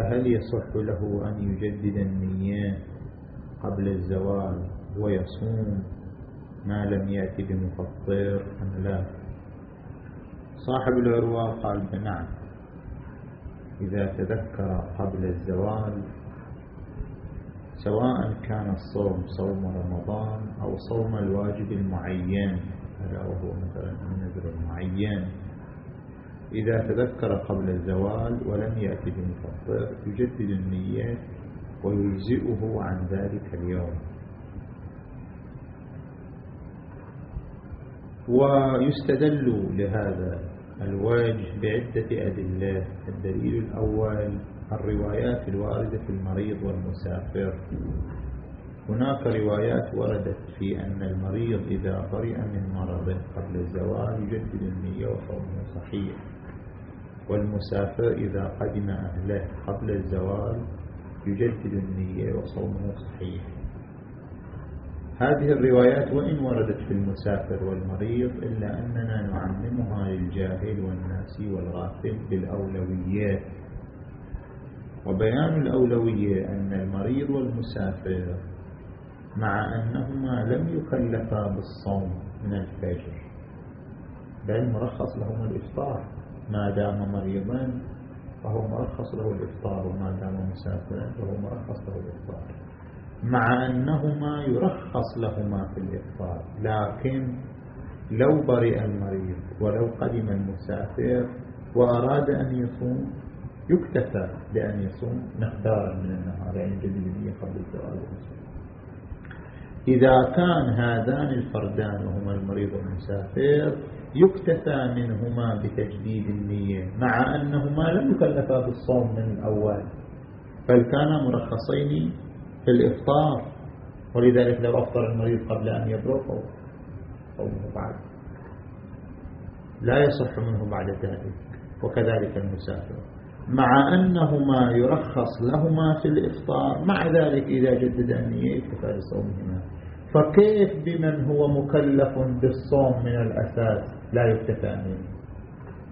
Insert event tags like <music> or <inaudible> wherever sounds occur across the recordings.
فهل يصح له أن يجدد النية قبل الزوال ويصوم ما لم يأتي بمفطر أم لا؟ صاحب العروة قال بنعم. إذا تذكر قبل الزوال سواء كان الصوم صوم رمضان أو صوم الواجب المعين هذا وهو مثلا النذر المعين. إذا تذكر قبل الزوال ولم يأتي بمفطر يجدد النية ويجزئه عن ذلك اليوم. ويستدل لهذا الوجه بعدة أدلة. الدليل الأول الروايات الواردة في المريض والمسافر. هناك روايات وردت في أن المريض إذا برئ من مرضه قبل الزوال يجدد النية وصومه صحيح. والمسافر إذا قدم أهله قبل الزوال يجدد النية وصومه صحيح. هذه الروايات وإن وردت في المسافر والمريض إلا أننا نعممها للجاهل والناسي والغافل بالأولويات وبيان الأولوية أن المريض والمسافر مع أنهما لم يكلفا بالصوم من الفجر بل مرخص لهما الإفطار. ما دام مريضا فهو مرخص له الإفطار وما دام مسافرا فهو مرخص له الإفطار. مع أنهما يرخص لهما في الإفطار لكن لو برئ المريض ولو قدم المسافر وأراد أن يصوم يكتفى بأن يصوم مقدارا من النهار يعني جديدية قبل الزوال إذا كان هذان الفردان وهما المريض والمسافر يكتفى منهما بتجديد النية مع أنهما لم يكلفا بالصوم من الأول بل كانا مرخصين في الإفطار ولذلك لو أفطر المريض قبل أن يبلغ صومه بعد. لا يصح منه بعد ذلك وكذلك المسافر. مع أنهما يرخص لهما في الإفطار مع ذلك إذا جدد النية يكتفى بصومهما. فكيف بمن هو مكلف بالصوم من الأساس؟ لا يكتفى منه.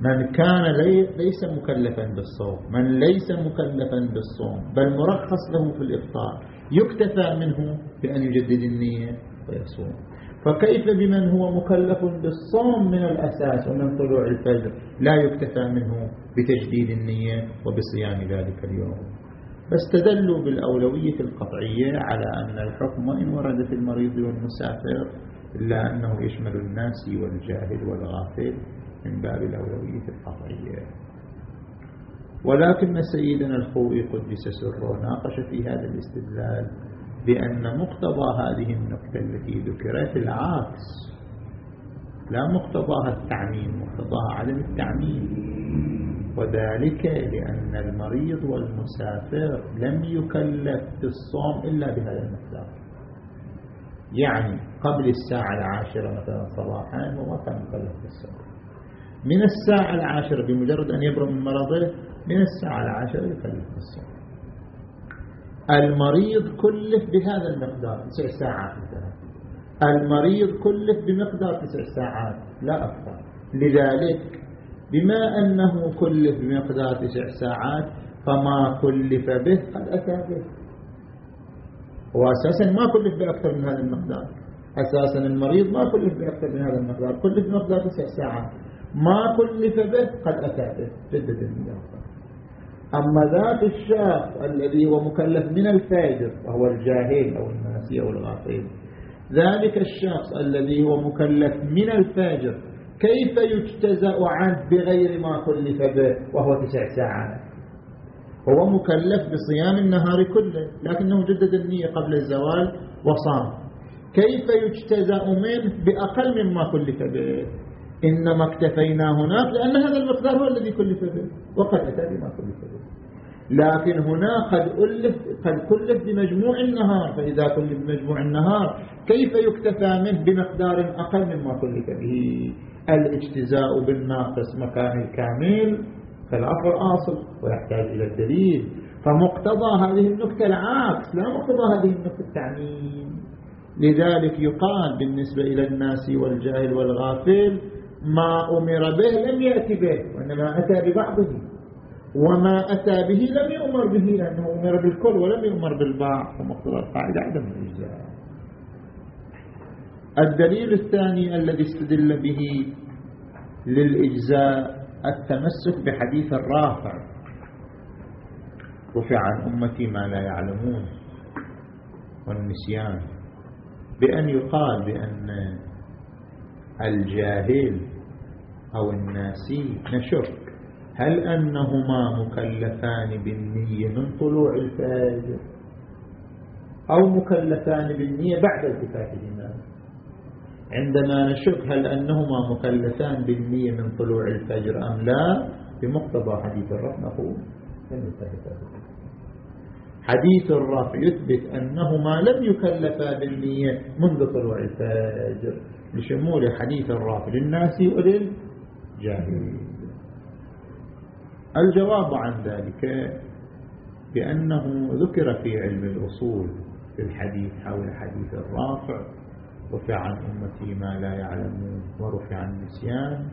من كان ليس مكلفا بالصوم. من ليس مكلفا بالصوم بل مرخص له في الإفطار. يكتفى منه بأن يجدد النية ويصوم. فكيف بمن هو مكلف بالصوم من الأساس ومن طلوع الفجر؟ لا يكتفى منه بتجديد النية وبصيام ذلك اليوم. فاستدلوا بالأولوية القطعية على أن الحكم وإن ورد في المريض والمسافر إلا أنه يشمل الناس والجاهل والغافل من باب الأولوية القطعية. ولكن سيدنا الخوئي قدس سره ناقش في هذا الاستدلال بأن مقتضى هذه النقطة التي ذكرت العكس. لا مقتضاها التعميم مقتضاها عدم التعميم. وذلك لأن المريض والمسافر لم يكلف بالصوم إلا بهذا المقدار. يعني قبل الساعة العاشرة مثلا صباحا هو كان مكلف بالصوم. من الساعة العاشرة بمجرد أن يبرأ من مرضه من الساعة العاشرة يكلف بالصوم. المريض كلف بهذا المقدار تسع ساعات مثلا. المريض كلف بمقدار تسع ساعات لا أكثر. لذلك بما أنه كلف بمقدار تسع ساعات فما كلف به قد أتى به. وأساسا ما كلف بأكثر من هذا المقدار. أساسا المريض ما كلف بأكثر من هذا المقدار. كلف بمقدار تسع ساعات. ما كلف به قد أتى به. جدد المقدار أما ذات الشخص الذي هو مكلف من الفاجر وهو الجاهل أو الناسي أو الغافل ذلك الشخص الذي هو مكلف من الفاجر كيف يجتزأ عنه بغير ما كلف به وهو تسع ساعات؟ هو مكلف بصيام النهار كله لكنه جدد النية قبل الزوال وصام. كيف يجتزأ منه بأقل مما كلف به؟ إنما اكتفينا هناك لأن هذا المقدار هو الذي كلف به وقد أتى بما كلف به. لكن هنا قد, ألف قد كلف بمجموع النهار فإذا كلف بمجموع النهار كيف يكتفى منه بمقدار أقل مما كلف به؟ الاجتزاء بالناقص مكان الكامل خلاف الأصل ويحتاج إلى الدليل. فمقتضى هذه النكتة العكس لا مقتضى هذه النكتة التعميم. لذلك يقال بالنسبة إلى الناس والجاهل والغافل ما أمر به لم يأتي به وإنما أتى ببعضه. وما أتى به لم يؤمر به لأنه أمر بالكل ولم يؤمر بالبعض ومقتضى القاعدة عدم الإجزاء. الدليل الثاني الذي استدل به للإجزاء التمسك بحديث الرافع. رفع عن أمتي ما لا يعلمون والنسيان. بأن يقال بأن الجاهل أو الناسي نشك. هل أنهما مكلفان بالنية من طلوع الفجر أو مكلفان بالنية بعد التفاتهما عندما نشك هل أنهما مكلفان بالنية من طلوع الفجر أم لا بمقتضى حديث الرب نقول حديث الرافع يثبت أنهما لم يكلفا بالنية منذ طلوع الفجر لشمول حديث الرافع للناس وللجاهلين. الجواب عن ذلك بأنه ذكر في علم الأصول في الحديث حول حديث الرافع رفع عن أمتي ما لا يعلمون ورفع النسيان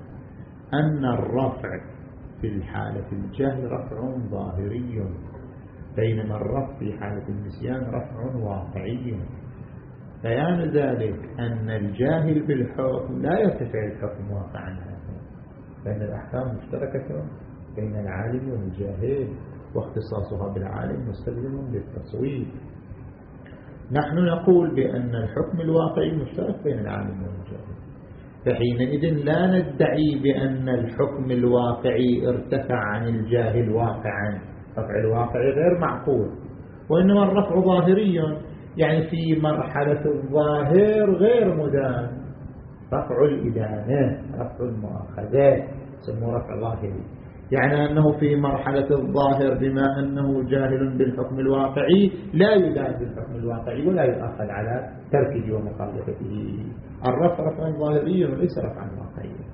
أن الرفع في الحالة الجهل رفع ظاهري. بينما الرفع في حالة النسيان رفع واقعي. بيان ذلك أن الجاهل بالحكم لا يرتفع الحكم واقعا. لأن الأحكام مشتركة بين العالم والجاهل واختصاصها بالعالم مستلزم للتصوير نحن نقول بأن الحكم الواقعي مشترك بين العالم والجاهل فحينئذ لا ندعي بأن الحكم الواقعي ارتفع عن الجاهل واقعا. رفع الواقعي غير معقول وإنما الرفع ظاهري يعني في مرحلة الظاهر غير مدان. رفع الإدانة رفع المؤاخذات سموه رفع ظاهري. يعني أنه في مرحلة الظاهر بما أنه جاهل بالحكم الواقعي لا يدان بالحكم الواقعي ولا يؤخذ على تركه ومخالفته. الرفع رفع ظاهري وليس رفعا واقعيا.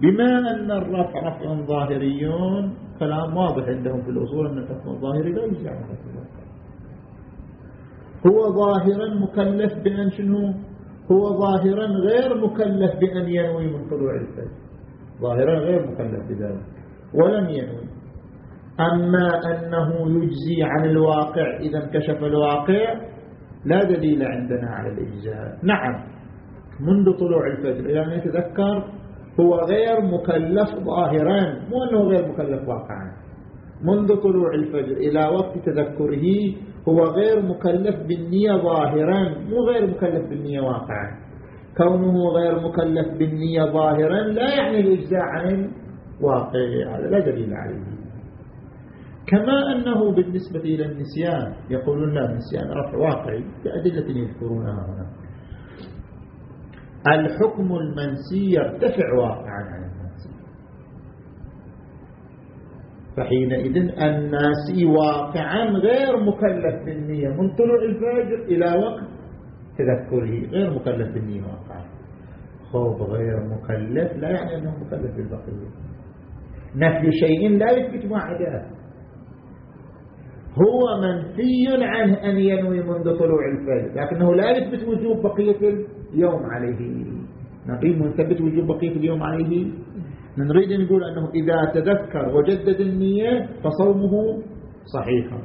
بما أن الرفع رفع ظاهري كلام واضح عندهم في الأصول أن الحكم الظاهري لا يجزع عن الحكم الواقعي. هو ظاهرا مكلف بأن شنو؟ هو ظاهرا غير مكلف بأن ينوي من طلوع الفجر. ظاهرا غير مكلف بذلك. ولم ينوي أما أنه يجزي عن الواقع إذا انكشف الواقع لا دليل عندنا على الإجزاء. نعم منذ طلوع الفجر إلى أن يتذكر هو غير مكلف ظاهرا مو أنه غير مكلف واقعا. منذ طلوع الفجر إلى وقت تذكره هو غير مكلف بالنية ظاهرا مو غير مكلف بالنية واقعا. كونه غير مكلف بالنية ظاهرا لا يعني الإجزاء عن واقعي هذا لا دليل عليه. كما أنه بالنسبة إلى النسيان يقولون لا النسيان رفع واقعي بأدلة يذكرونها هنا. الحكم المنسي يرتفع واقعا عن الناس فحينئذ الناس واقعا غير مكلف بالنية. من طلوع الفجر إلى وقت تذكره غير مكلف بالنية واقعا. خوف غير مكلف لا يعني أنه مكلف بالبقية. نفي شيء لا يثبت ما عداه هو منفي عنه أن ينوي منذ طلوع الفجر لكنه لا يثبت وجوب بقية اليوم عليه. نقيم ونثبت وجوب بقية اليوم عليه. نريد أن نقول أنه إذا تذكر وجدد النية فصومه صحيحا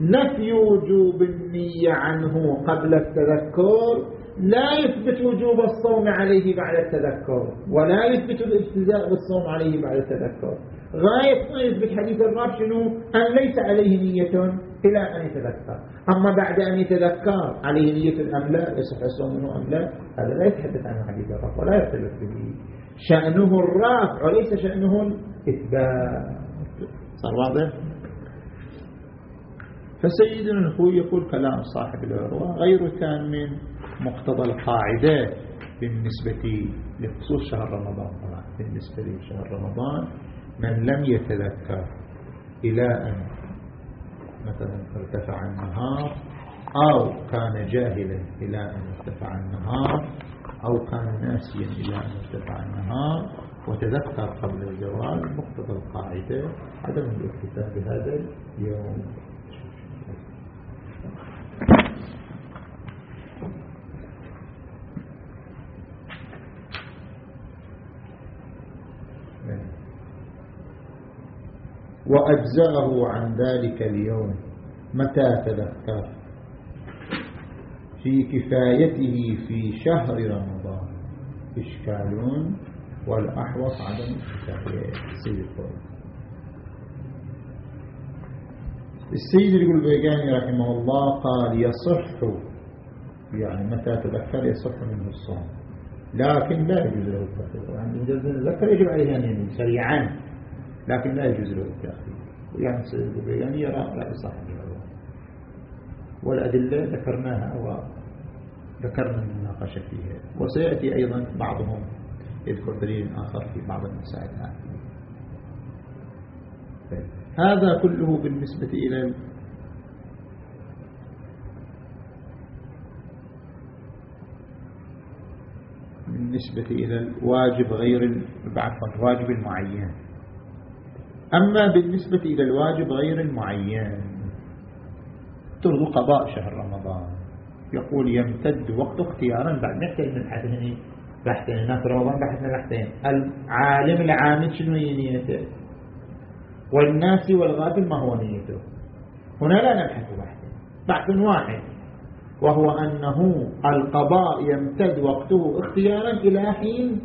نفي وجوب النية عنه قبل التذكر لا يثبت وجوب الصوم عليه بعد التذكر ولا يثبت الاجتزاء بالصوم عليه بعد التذكر. غاية ما يثبت حديث الراب شنو؟ أن ليس عليه نية إلى أن يتذكر. أما بعد أن يتذكر عليه نية أم لا يصح الصوم منه أم لا هذا لا يتحدث عن حديث الراب ولا يرتبط به. شأنه الرافع وليس شأنه الإثبات. صار واضح؟ فسيدنا الخوي يقول كلام صاحب العروة غير من مقتضى القاعدة بالنسبة لخصوص شهر رمضان. طبعا بالنسبة لشهر رمضان من لم يتذكر إلى أن مثلا ارتفع النهار أو كان جاهلا إلى أن ارتفع النهار أو كان ناسيا إلى أن ارتفع النهار وتذكر قبل الزوال مقتضى القاعدة عدم الاكتفاء بهذا اليوم. وأجزأه عن ذلك اليوم. متى تذكر؟ في كفايته في شهر رمضان. إشكال والأحوص عدم الكفاية السيد يقول بيقاني رحمه الله قال يصح يعني متى تذكر يصح منه الصوم. لكن لا يجوز له التأخير عند الذكر يجب عليه أن ينوي سريعا لكن لا يجوز له التأخير يعني السيد البيقاني يرى لا يصح والأدلة ذكرناها وذكرنا المناقشة فيها. وسيأتي أيضا بعضهم يذكر دليل آخر في بعض المسائل. هذا كله بالنسبة إلى بالنسبة إلى الواجب غير عفوا الواجب المعين. أما بالنسبة إلى الواجب غير المعين ترضو قضاء شهر رمضان. يقول يمتد وقت اختيارا بعد نحتاج نبحث هنا بحثين. هناك رمضان بحثنا بحثين. العالم العامل شنو نيته؟ والناس والغافل ما هو نيته؟ هنا لا نبحث بحث بحث واحد وهو أنه القضاء يمتد وقته اختيارا إلى حين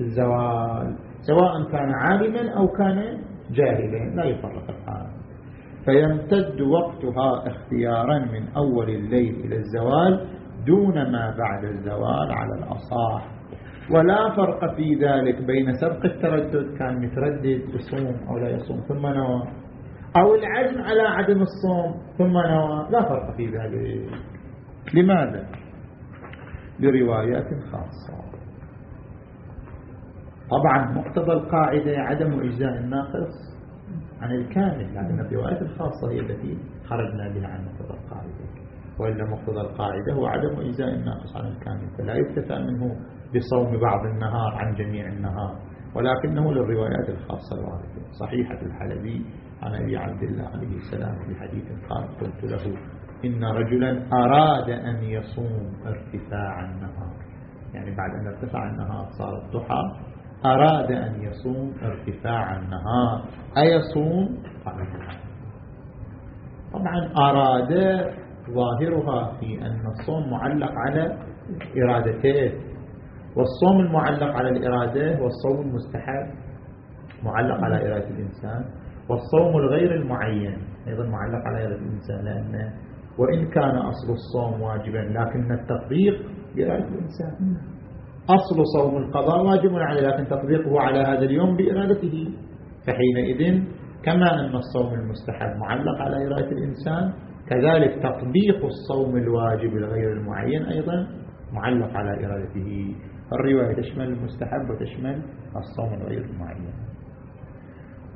الزوال سواء كان عالما أو كان جاهلا لا يفرق الحال. فيمتد وقتها اختيارا من أول الليل إلى الزوال دون ما بعد الزوال على الأصاح. ولا فرق في ذلك بين سبق التردد كان متردد يصوم أو لا يصوم ثم نوى. أو العزم على عدم الصوم ثم نوى. لا فرق في ذلك. لماذا؟ لروايات خاصة. طبعا مقتضى القاعدة عدم إجزاء الناقص عن الكامل. لكن الروايات الخاصة هي التي خرجنا بها عن مقتضى القاعدة. وإلا مقتضى القاعدة هو عدم إجزاء الناقص عن الكامل. فلا يكتفى منه بصوم بعض النهار عن جميع النهار. ولكنه للروايات الخاصة الواردة. صحيحة الحلبي عن أبي عبد الله عليه السلام في حديث قال قلت له إن رجلا أراد أن يصوم ارتفاع النهار. يعني بعد أن ارتفع النهار صار الضحى أراد أن يصوم ارتفاع النهار. أيصوم؟ طبعا أراد ظاهرها في أن الصوم معلق على إرادته. والصوم المعلق على الإرادة والصوم المستحب معلق على إرادة الإنسان. والصوم الغير المعين أيضا معلق على إرادة الإنسان لأن وإن كان أصل الصوم واجبا لكن التطبيق بإرادة الإنسان. أصل صوم القضاء واجب عليه لكن تطبيقه على هذا اليوم بإرادته. فحينئذ كما أن الصوم المستحب معلق على إرادة الإنسان كذلك تطبيق الصوم الواجب الغير المعين أيضا معلق على إرادته. الرواية تشمل المستحب وتشمل الصوم الغير المعين.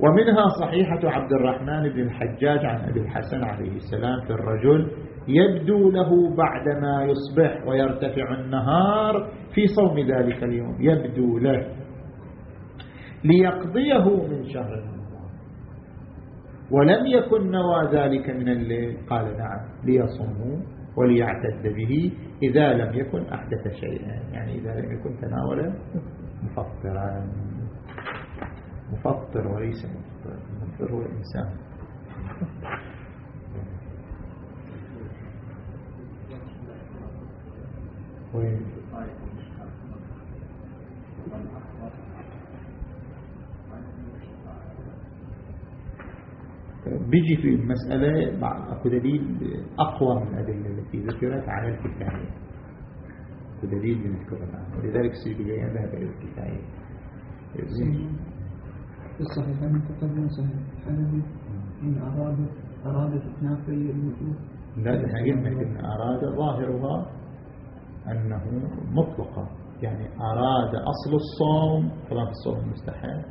ومنها صحيحة عبد الرحمن بن الحجاج عن أبي الحسن عليه السلام في الرجل يبدو له بعدما يصبح ويرتفع النهار في صوم ذلك اليوم. يبدو له. ليقضيه من شهر رمضان. ولم يكن نوى ذلك من الليل. قال نعم. ليصوموا وليعتد به إذا لم يكن أحدث شيئا. يعني إذا لم يكن تناول مفطرا. مفطر وليس مفطر. المفطر هو الإنسان. وين بيجي في المسألة أكو دليل أقوى من الأدلة التي ذكرت على الكفاية أكو دليل بنذكر الآن ولذلك السيدي ذهب إلى الكفاية في الصحيح من تقدم صحيح. حنبي إن أراد أراد تنافي الوجود لا قلنا إن أراد ظاهرها أنه مطلقة يعني أراد أصل الصوم كما في الصوم المستحيل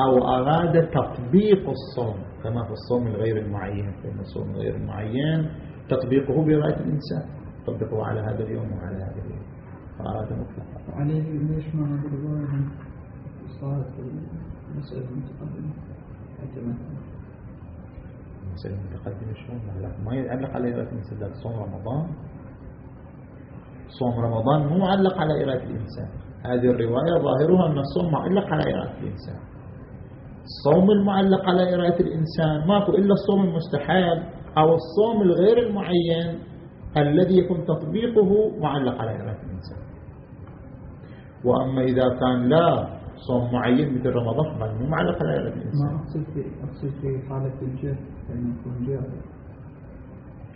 أو أراد تطبيق الصوم كما في الصوم الغير المعين. فإن الصوم الغير المعين تطبيقه برأية الإنسان تطبيقه على هذا اليوم وعلى هذا اليوم. فأراد مطلقا. عليه ليش ما بالرواية صارت المسألة المتقدمة المسألة المتقدمة شلون؟ ما يعلق إرادة الإنسان صوم رمضان. صوم رمضان مو معلق على إرادة الإنسان. هذه الرواية ظاهرها أن الصوم معلق على إرادة الإنسان. الصوم المعلق على إرادة الإنسان ماكو إلا الصوم المستحب أو الصوم الغير المعين الذي يكون تطبيقه معلق على إرادة الإنسان. وأما إذا كان لا صوم معين مثل رمضان مو معلق على إرادة الإنسان. ما أقصد في أقصد في حالة الجهل أن يكون جاهل.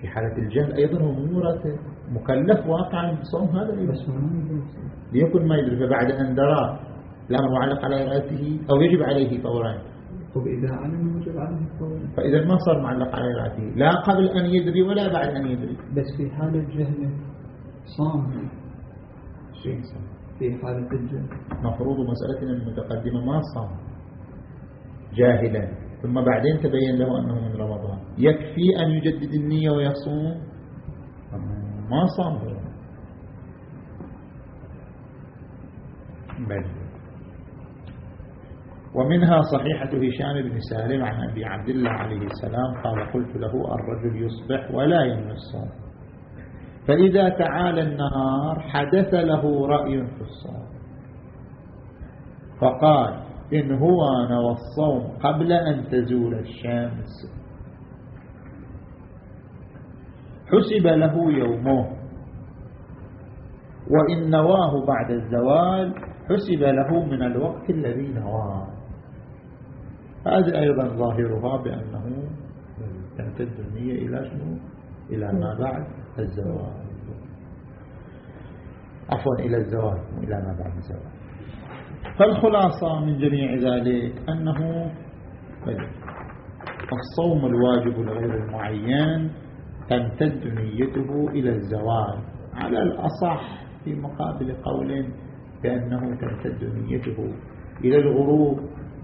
في حالة الجهل أيضا هو مو مراتب مكلف واقعا بصوم هذا أيضا ليكن ما يدري فبعد أن درى الأمر معلق على إرادته أو يجب عليه فورا طب إذا علم وجب عليه الفور فإذا ما صار معلق على إرادته لا قبل أن يدري ولا بعد أن يدري. بس في حالة جهله صام. شيء صار في حالة الجهل. مفروض مسألتنا المتقدمة ما صام. جاهلا. ثم بعدين تبين له أنه من رمضان. يكفي أن يجدد النية ويصوم؟ ما صام بل. ومنها صحيحة هشام بن سالم عن أبي عبد الله عليه السلام قال قلت له الرجل يصبح ولا ينوي الصوم. فإذا تعالى النهار حدث له رأي في الصوم. فقال إن هو نوى الصوم قبل أن تزول الشمس. حسب له يومه. وإن نواه بعد الزوال حسب له من الوقت الذي نواه. هذه أيضا ظاهرها بأنه تمتد النية إلى شنو؟ إلى ما بعد الزوال. عفوا إلى الزوال إلى ما بعد الزوال. فالخلاصة من جميع ذلك أنه الصوم الواجب الغير المعين تمتد نيته إلى الزوال. على الأصح في مقابل قول بأنه تمتد نيته إلى الغروب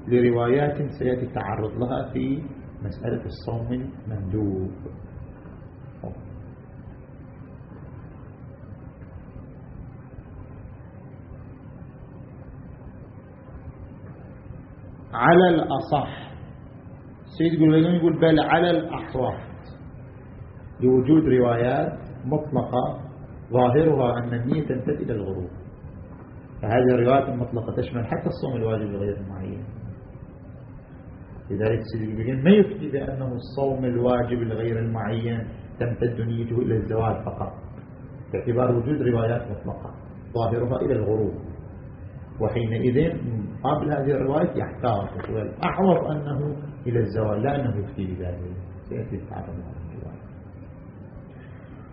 لروايات سيأتي التعرض لها في مسألة الصوم المندوب. على الأصح. سيد قلبين يقول بل على الأحوط لوجود روايات مطلقة ظاهرها أن النية تمتد إلى الغروب. فهذه الروايات المطلقة تشمل حتى الصوم الواجب غير المعين لذلك سيد قلبين ما يفتي بأنه الصوم الواجب الغير المعين تمتد نيته إلى الزواج فقط. باعتبار وجود روايات مطلقة ظاهرها إلى الغروب. وحينئذ قبل هذه الرواية يحتاط أحوط أنه إلى الزوال لا أنه يفتي بذلك سيأتي التعرض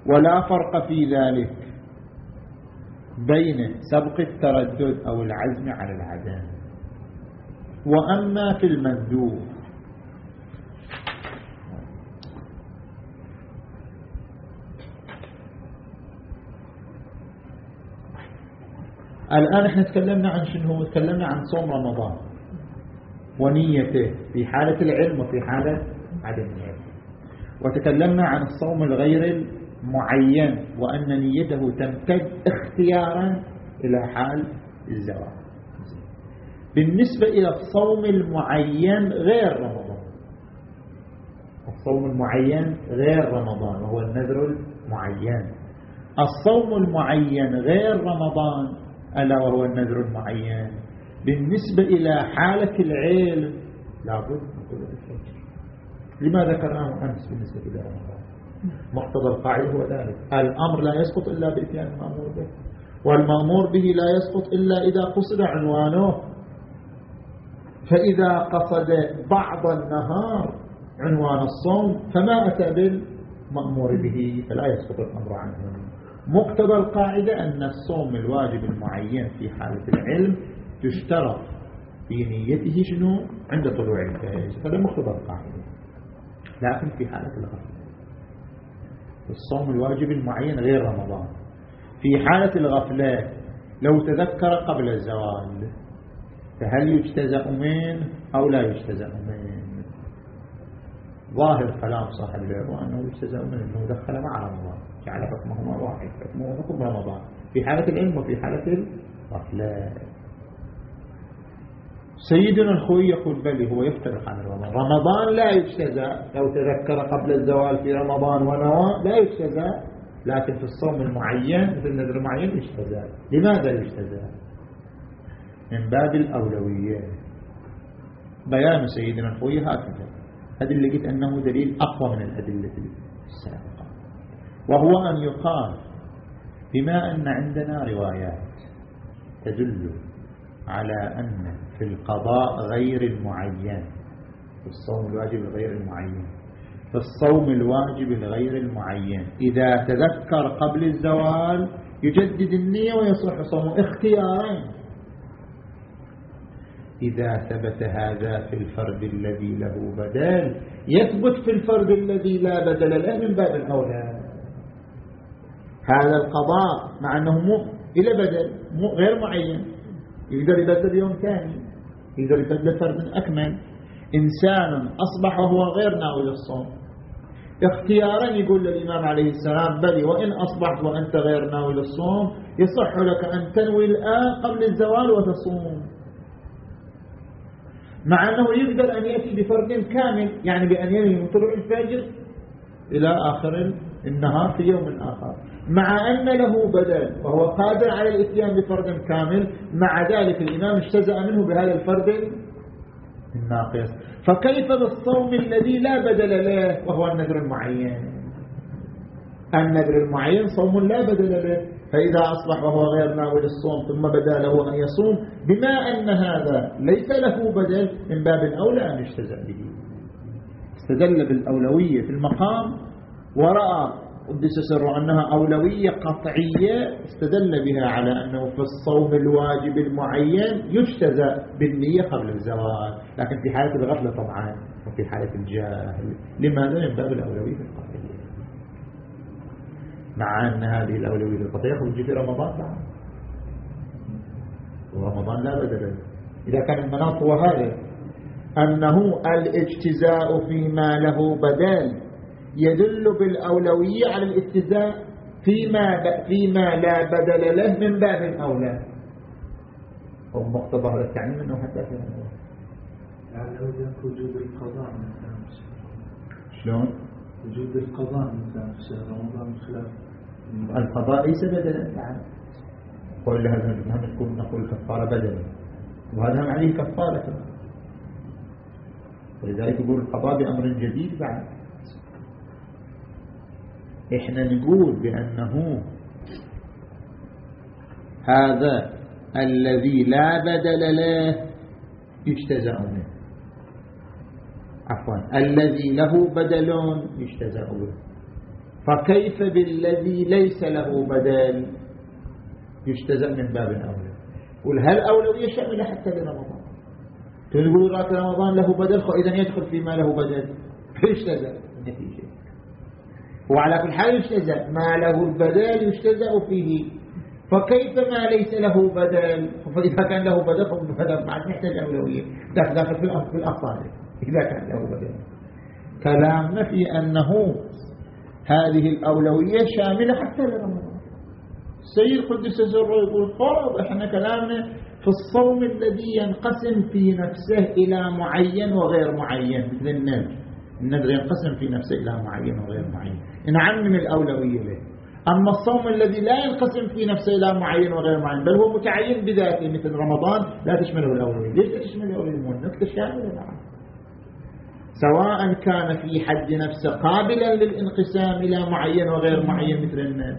ولا فرق في ذلك بين سبق التردد أو العزم على العدم. وأما في المندوب الآن إحنا تكلمنا عن شنو؟ تكلمنا عن صوم رمضان. ونيته في حالة العلم وفي حالة عدم نيته وتكلمنا عن الصوم الغير المعين وأن نيته تمتد اختيارا إلى حال الزواج. بالنسبة إلى الصوم المعين غير رمضان. الصوم المعين غير رمضان وهو النذر المعين. الصوم المعين غير رمضان ألا وهو النذر المعين بالنسبة إلى حالة العلم لابد نقول الفجر لما ذكرناه أمس بالنسبة إلى رمضان مقتضى القاعدة هو ذلك. الأمر لا يسقط إلا بإتيان المأمور به والمأمور به لا يسقط إلا إذا قصد عنوانه. فإذا قصد بعض النهار عنوان الصوم فما أتى بالمأمور به؟ فلا يسقط الأمر عنه. مقتضى القاعدة أن الصوم الواجب المعين في حالة العلم تشترط في نيته شنو؟ عند طلوع الفجر هذا مقتضى القاعدة. لكن في حالة الغفلة الصوم الواجب المعين غير رمضان. في حالة الغفلة لو تذكر قبل الزوال فهل يجتزأ منه أو لا يجتزأ منه ظاهر كلام صاحب العلم أنه يجتزأ منه أنه دخل مع رمضان. جعل حكمهما واحد حكمه حكم رمضان. في حالة العلم وفي حالة الغفلة سيدنا الخوي يقول بل هو يفترق عن رمضان. رمضان لا يجتزى لو تذكر قبل الزوال في رمضان ونوى لا يجتزى لكن في الصوم المعين مثل النذر المعين يجتزى لماذا يجتزى من باب الأولوية. بيان سيدنا الخوي هكذا. هذا اللي قلت أنه دليل أقوى من الأدلة السابقة. وهو أن يقال بما أن عندنا روايات تدل على أن في القضاء غير المعين في الصوم الواجب الغير المعين في الصوم الواجب الغير المعين. إذا تذكر قبل الزوال يجدد النية ويصح صومه. اختيارين. إذا ثبت هذا في الفرد الذي له بدل يثبت في الفرد الذي لا بدل له من باب الأولى. هذا القضاء مع أنه مو إلى بدل مو غير معين. يقدر يبدل يوم ثاني يقدر يبدل فرد أكمل. إنسان أصبح وهو غير ناوي للصوم. اختيارا يقول للإمام عليه السلام بل وإن أصبحت وأنت غير ناوي للصوم يصح لك أن تنوي الآن قبل الزوال وتصوم. مع أنه يقدر أن يأتي بفرد كامل يعني بأن ينوي من طلوع الفجر إلى آخر النهار في يوم آخر. مع أن له بدل وهو قادر على الإتيان بفرد كامل مع ذلك الإمام اجتزأ منه بهذا الفرد الناقص. فكيف بالصوم الذي لا بدل له؟ وهو النذر المعين. النذر المعين صوم لا بدل له. فإذا أصبح وهو غير ناوي للصوم ثم بدأ له أن يصوم بما أن هذا ليس له بدل من باب الأولى أن يجتزأ به. استدل بالأولوية في المقام ورأى قدس سر أنها أولوية قطعية استدل بها على أنه في الصوم الواجب المعين يجتزى بالنية قبل الزواج لكن في حالة الغفلة طبعا وفي حالة الجاهل. لماذا من باب الأولوية القطعية؟ مع أن هذه الأولوية القطعية خرج في رمضان بعد. ورمضان لا بدل إذا كان المناط هو هذا أنه الاجتزاء فيما له بدل يدل بالأولوية على الاتزاء فيما, فيما لا بدل له من باب أولى هو مقتضى هذا التعليم أنه حتى في يعني لو وجود القضاء مثلا شلون؟ وجود القضاء مثلا في شهر رمضان خلاف القضاء ليس بدلا نعم قول لهذا نقول نقول كفارة بدلا. وهذا عليه كفارة. ولذلك يقول القضاء بأمر جديد بعد. إحنا نقول بأنه هذا الذي لا بدل له يجتزأ منه. عفوا الذي له بدل يجتزأ به فكيف بالذي ليس له بدل يجتزأ من باب الأولى قل هل أولوية شاملة حتى لرمضان؟ تقول رات رمضان له بدل فإذا يدخل فيما له بدل. <laughs> فيجتزأ النتيجة وعلى كل حال يجتزأ. ما له البدل يجتزأ فيه. فكيف ما ليس له بدل فإذا كان له بدل فبدل بعد محتاج أولوية داخل في الأفضل إذا كان له بدل كلامنا في أنه هذه الأولوية شاملة حتى لرمضان. السيد قدس سره يقول فرض إحنا كلامنا في الصوم الذي ينقسم في نفسه إلى معين وغير معين. مثل النذر النذر ينقسم في نفسه إلى معين وغير معين. نعمم الأولوية له. أما الصوم الذي لا ينقسم في نفسه إلى معين وغير معين بل هو متعين بذاته مثل رمضان لا تشمله الأولوية. ليش لا تشمل الأولوية؟ النكتة شاملة نعم سواء كان في حد نفسه قابلا للانقسام إلى معين وغير معين مثل الناس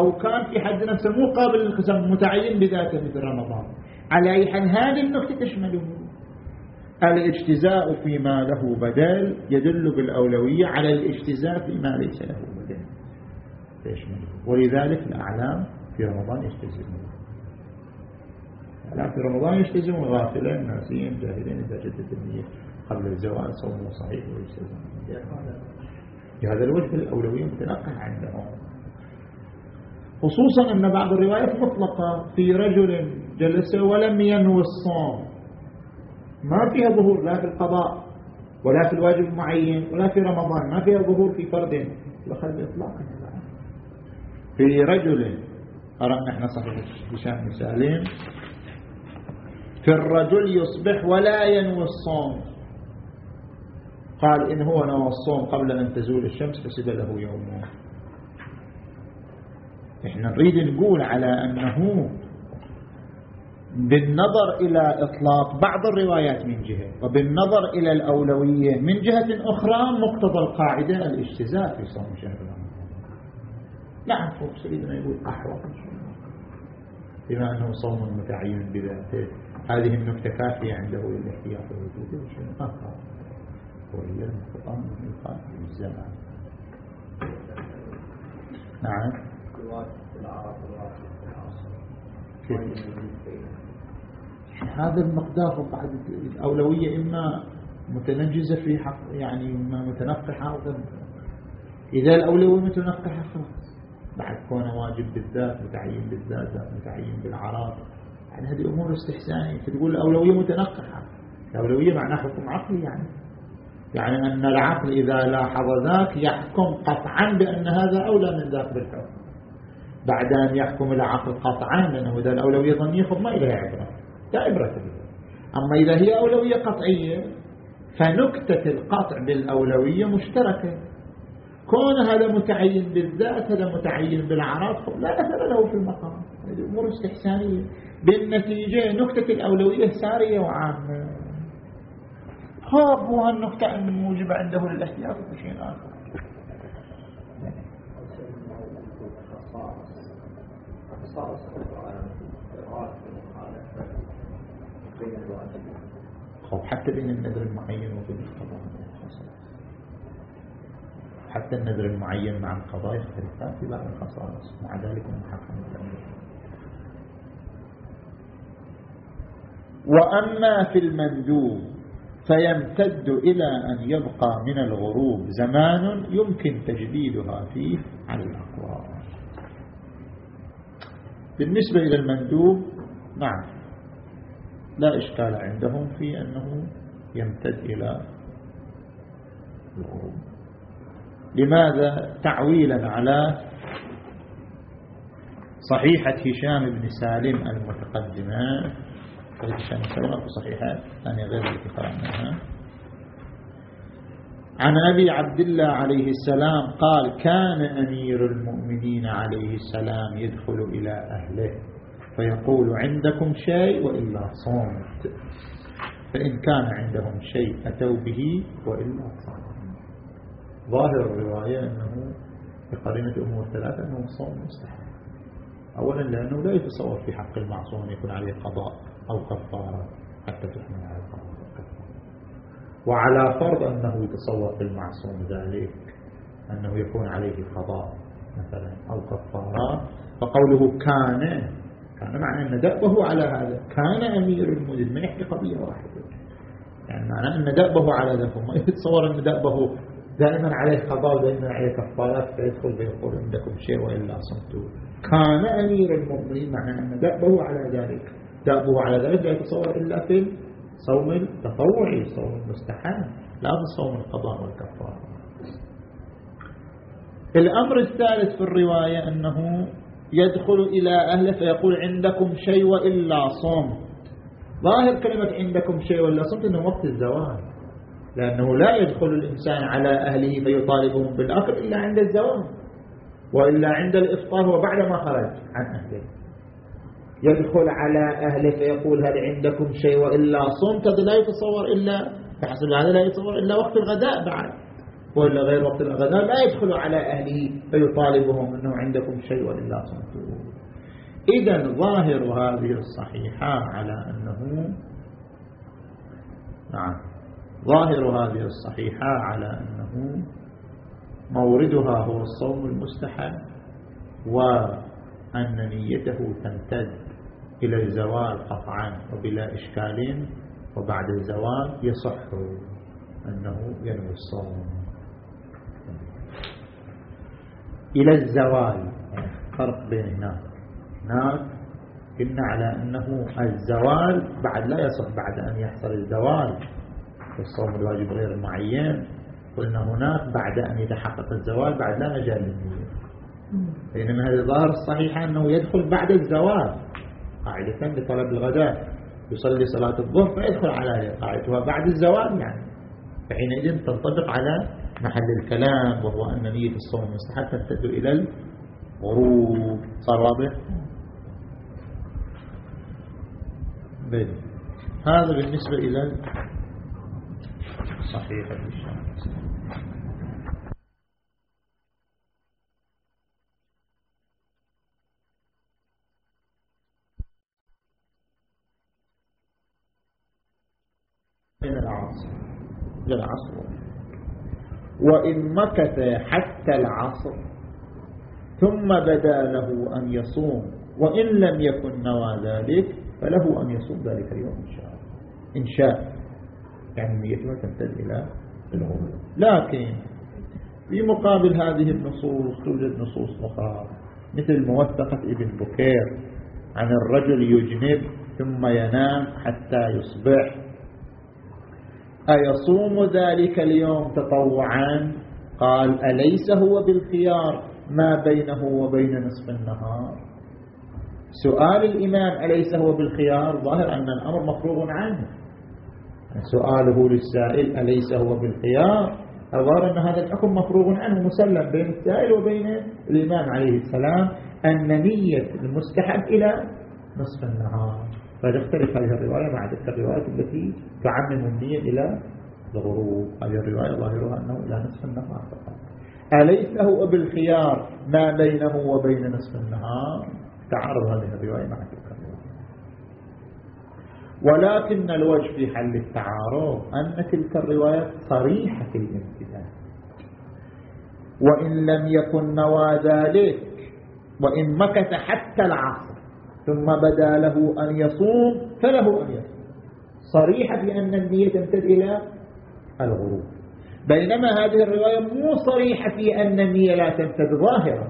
أو كان في حد نفسه مو قابل للانقسام متعين بذاته مثل رمضان. على أي حال هذه النكتة تشمله. الاجتزاء فيما له بدل يدل بالأولوية على الاجتزاء فيما ليس له بدل ولذلك الأعلام في رمضان يجتزمون. الأعلام في رمضان يجتزمون. غافلين ناسيين جاهلين إذا جدت النية. قبل الزوال صوم صحيح ويجتزمون. بهذا الوجه الأولوية متنقع عندهم خصوصا أن بعض الروايات مطلقة. في رجل جلس ولم ينوي الصوم. ما فيها ظهور لا في القضاء ولا في الواجب المعين ولا في رمضان ما فيها ظهور في فرد. دخل بإطلاقا في رجل قرأنا إحنا صحيح هشام مثالين في الرجل يصبح ولا ينوي الصوم. قال إن هو نوى الصوم قبل أن تزول الشمس فسد له يومه. إحنا نريد نقول على أنه بالنظر إلى إطلاق بعض الروايات من جهة وبالنظر إلى الأولوية من جهة أخرى مقتضى القاعدة الاجتزاء في صوم شهر رمضان. نعم فوق سيدنا يقول أحوط. بما أنه صوم متعين بذاته هذه النكتة كافية عنده للاحتياط الوجودي شنو آخر وهي القرآن من الزمان نعم. هذا المقدار بعد الأولوية إما متنجزة في حق يعني إما متنقحة إذا الأولوية متنقحة خلاص. بعد كونه واجب بالذات متعين بالذات متعين بالعراض يعني هذه أمور استحسانية. تقول الأولوية متنقحة. الأولوية معناها حكم عقلي يعني. يعني أن العقل إذا لاحظ ذاك يحكم قطعا بأن هذا أولى من ذاك بالحكم. بعد أن يحكم العقل قطعا لأنه إذا الأولوية ظنية خب ما إليها عبرة. لا عبرة بها أما إذا هي أولوية قطعية فنكتة القطع بالأولوية مشتركة. كون هذا متعين بالذات هذا متعين بالأعراض لا أثر له في المقام. هذه أمور استحسانية. بالنتيجة نكتة الأولوية سارية وعامة. خاب هو النكتة الموجبة عنده للإحتياط بشيء آخر. خب حتى بين النذر المعين وبين القضاء. حتى النذر المعين مع القضاء يختلفان في بعض الخصائص. مع ذلك محكم الأمر وأما في المندوب فيمتد إلى أن يبقى من الغروب زمان يمكن تجديدها فيه على الأقوال. بالنسبة إلى المندوب نعم. لا إشكال عندهم في أنه يمتد إلى الغروب. لماذا تعويلا على صحيحة هشام بن سالم المتقدمة؟ هشام سالم صحيحة ثانية غير التي قرأناها عن أبي عبد الله عليه السلام قال كان أمير المؤمنين عليه السلام يدخل إلى أهله فيقول عندكم شيء وإلا صمت فإن كان عندهم شيء أتوا به وإلا صمت. ظاهر الرواية أنه بقرينة أمور ثلاثة أنه صوم مستحيل. أولا لأنه لا يتصور في حق المعصوم أن يكون عليه قضاء أو كفارة حتى تحمل على القضاء. وعلى فرض أنه يتصور في المعصوم ذلك أنه يكون عليه قضاء مثلا أو كفارات فقوله كان كان معنى أن دأبه على هذا. كان أمير المدن ما يحكي قضية واحدة. يعني معنى أن دأبه على ذلك. ما يتصور أن دأبه دائما عليه قضاء ودائما عليه كفارات فيدخل فيقول عندكم شيء وإلا صمتوا كان أمير المؤمنين. معنى أن دأبه على ذلك. دأبه على ذلك لا يتصور إلا في صوم التطوعي صوم المستحب لا صوم القضاء والكفارة. الأمر الثالث في الرواية أنه يدخل إلى أهله فيقول عندكم شيء وإلا صوم. ظاهر كلمة عندكم شيء وإلا صوم أنه وقت الزواج لأنه لا يدخل الإنسان على أهله فيطالبهم بالأكل إلا عند الزواج وإلا عند الإفطار وبعد ما خرج عن أهله. يدخل على أهله فيقول هل عندكم شيء وإلا صمت هذا لا يتصور إلا بحسب هذا لا يتصور إلا وقت الغداء بعد. وإلا غير وقت الغداء لا يدخل على أهله فيطالبهم أنه عندكم شيء وإلا صمتوا إذا ظاهر هذه الصحيحة على أنه نعم. ظاهر هذه الصحيحة على أنه موردها هو الصوم المستحب وأن نيته تمتد إلى الزوال قطعا وبلا إشكال وبعد الزوال يصح أنه ينوي الصوم. إلى الزوال فرق بين هناك. هناك قلنا على أنه الزوال بعد لا يصح بعد أن يحصل الزوال الصوم الواجب غير المعين قلنا هناك بعد أن يتحقق الزوال بعد لا مجال للنية بينما الظاهر الصحيحة أنه يدخل بعد الزوال قاعدة لطلب الغداء يصلي صلاة الظهر فيدخل على قاعدتها بعد الزوال يعني. فحينئذ تنطبق على محل الكلام وهو أن نية الصوم مستحب تمتد إلى الغروب. صار واضح؟ بل هذا بالنسبة إلى صحيح العصر للعصر. وإن مكث حتى العصر ثم بدا له أن يصوم وإن لم يكن نوى ذلك فله أن يصوم ذلك اليوم إن شاء إن شاء. يعني نيته تمتد إلى الغروب لكن في مقابل هذه النصوص توجد نصوص أخرى مثل موثقة ابن بكير عن الرجل يجنب ثم ينام حتى يصبح أيصوم ذلك اليوم تطوعا؟ قال أليس هو بالخيار؟ ما بينه وبين نصف النهار. سؤال الإمام أليس هو بالخيار؟ ظاهر أن الأمر مفروغ عنه. سؤاله للسائل أليس هو بالخيار؟ الظاهر أن هذا الحكم مفروغ عنه مسلم بين السائل وبين الإمام عليه السلام أن نية المستحب إلى نصف النهار. فتختلف هذه الرواية مع تلك الرواية التي تعمم النية إلى الغروب هذه الرواية ظاهرها أنه إلى نصف النهار فقط. أليس هو بالخيار ما بينه وبين نصف النهار؟ تعارض هذه الرواية مع تلك الرواية. ولكن الوجه في حل التعارض أن تلك الرواية صريحة في الامتثال وإن لم يكن نوى ذلك وإن مكث حتى العصر ثم بدا له أن يصوم فله أن يصوم. صريحة بأن النية تمتد إلى الغروب. بينما هذه الرواية مو صريحة في أن النية لا تمتد ظاهرا.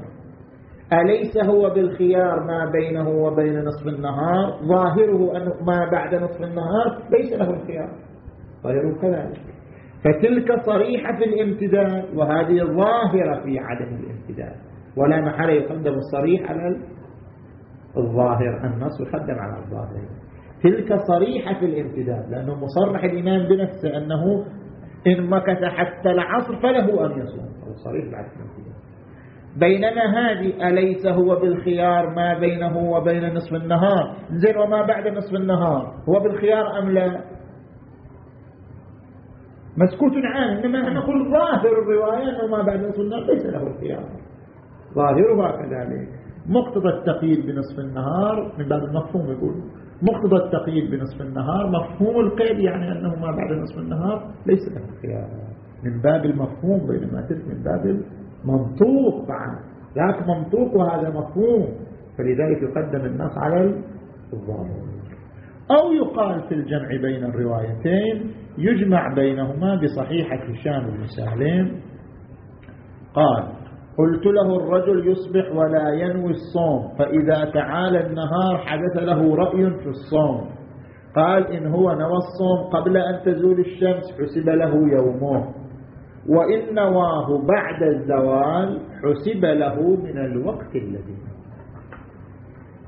أليس هو بالخيار ما بينه وبين نصف النهار؟ ظاهره أن ما بعد نصف النهار ليس له الخيار ظاهره كذلك. فتلك صريحة في الامتداد وهذه ظاهرة في عدم الامتداد. ولا محل يقدم الصريح على الظاهر النص يقدم على الظاهر. تلك صريحة في الامتداد لأنه مصرح الإمام بنفسه أنه إن مكث حتى العصر فله أن يصوم. هو صريح بعد الامتداد بينما هذه أليس هو بالخيار ما بينه وبين نصف النهار؟ زين وما بعد نصف النهار؟ هو بالخيار أم لا؟ مسكوت عنه إنما نقول ظاهر الرواية أنه ما بعد نصف النهار ليس له الخيار. ظاهرها كذلك. مقتضى التقييد بنصف النهار من باب المفهوم يقول مقتضى التقييد بنصف النهار مفهوم القيد يعني أنه ما بعد نصف النهار ليس له خيار من باب المفهوم بينما تلك من باب المنطوق بعد. ذاك منطوق وهذا مفهوم فلذلك يقدم النص على الظاهر أو يقال في الجمع بين الروايتين يجمع بينهما بصحيحة هشام بن سالم. قال قلت له الرجل يصبح ولا ينوي الصوم فإذا تعالى النهار حدث له رأي في الصوم. قال إن هو نوى الصوم قبل أن تزول الشمس حسب له يومه. وإن نواه بعد الزوال حسب له من الوقت الذي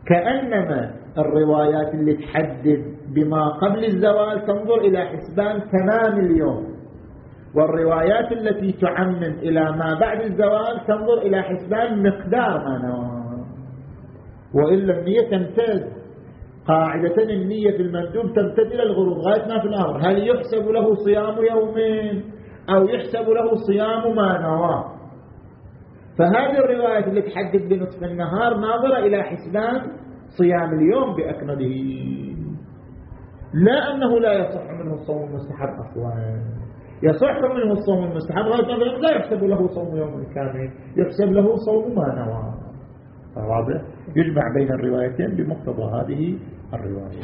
كأنما الروايات اللي تحدد بما قبل الزوال تنظر إلى حسبان تمام اليوم. والروايات التي تعمم إلى ما بعد الزوال تنظر إلى حسبان مقدار ما نوى. وإلا النية تمتد. قاعدة النية في المندوب تمتد إلى الغروب غاية ما في الأمر هل يحسب له صيام يومين أو يحسب له صيام ما نوى؟ فهذه الرواية التي تحدد بنصف النهار ناظرة إلى حسبان صيام اليوم بأكمله. لا أنه لا يصح منه الصوم المستحب أصلا يصح منه الصوم المستحب. لا يحسب له صوم يوم كامل يحسب له صوم ما نوى. واضح؟ يجمع بين الروايتين بمقتضى هذه الرواية.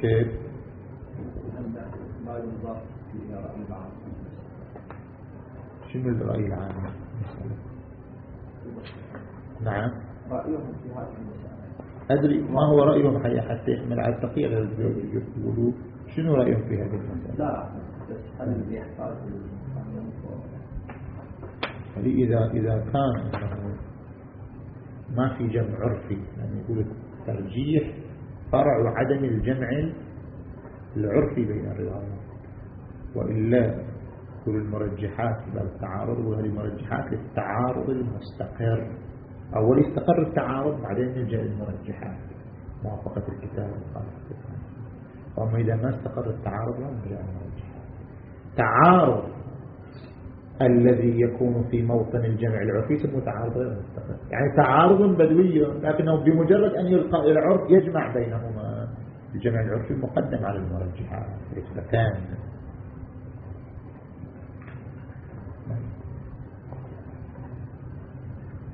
كيف؟ شنو الرأي العام؟ نعم. رأيهم في هذه المسألة. أدري ما هو رأيهم حتى يحمل على التقية يقولوا شنو رأيهم في هذه المسألة لا بس هل يحتاج إذا إذا كان ما في جمع عرفي يعني يقول الترجيح فرع عدم الجمع العرفي بين الروايات. وإلا يقول المرجحات بل التعارض وهذه المرجحات للتعارض المستقر. أول يستقر التعارض بعدين نلجأ للمرجحات موافقة الكتاب الكتاب. وأما إذا ما استقر التعارض لا نرجع للمرجحات تعارض الذي يكون في موطن الجمع العرفي اسمه تعارض غير مستقر. يعني تعارض بدوي لكنه بمجرد أن يلقى العرف يجمع بينهما. الجمع العرفي مقدم على المرجحات رتبتان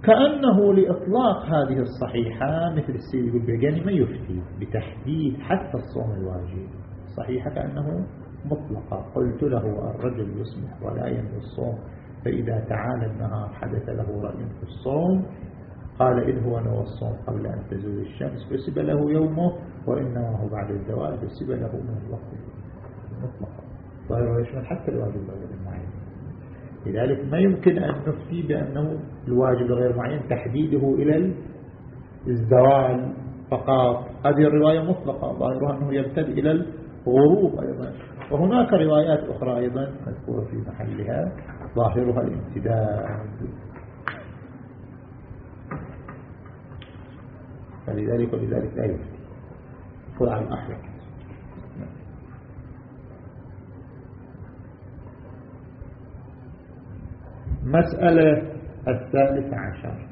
كأنه لإطلاق هذه الصحيحة مثل السيد يقول ما يفتي بتحديد حتى الصوم الواجب. صحيحة كأنه مطلقة. قلت له الرجل يصبح ولا ينوي الصوم فإذا تعالى النهار حدث له رأي في الصوم قال إن هو نوى الصوم قبل أن تزول الشمس فسب له يومه وإن نواه بعد الزوال فسب له من الوقت. مطلقا ظاهر يشمل حتى الواجب لذلك ما يمكن أن نفتي بأنه الواجب غير معين تحديده إلى الزوال فقط. هذه الرواية مطلقة ظاهرها أنه يبتدئ إلى الغروب أيضا. وهناك روايات أخرى أيضا مذكورة في محلها ظاهرها الامتداد. فلذلك ولذلك لا يفتي. فرع الأحوال مسألة الثالثة عشر.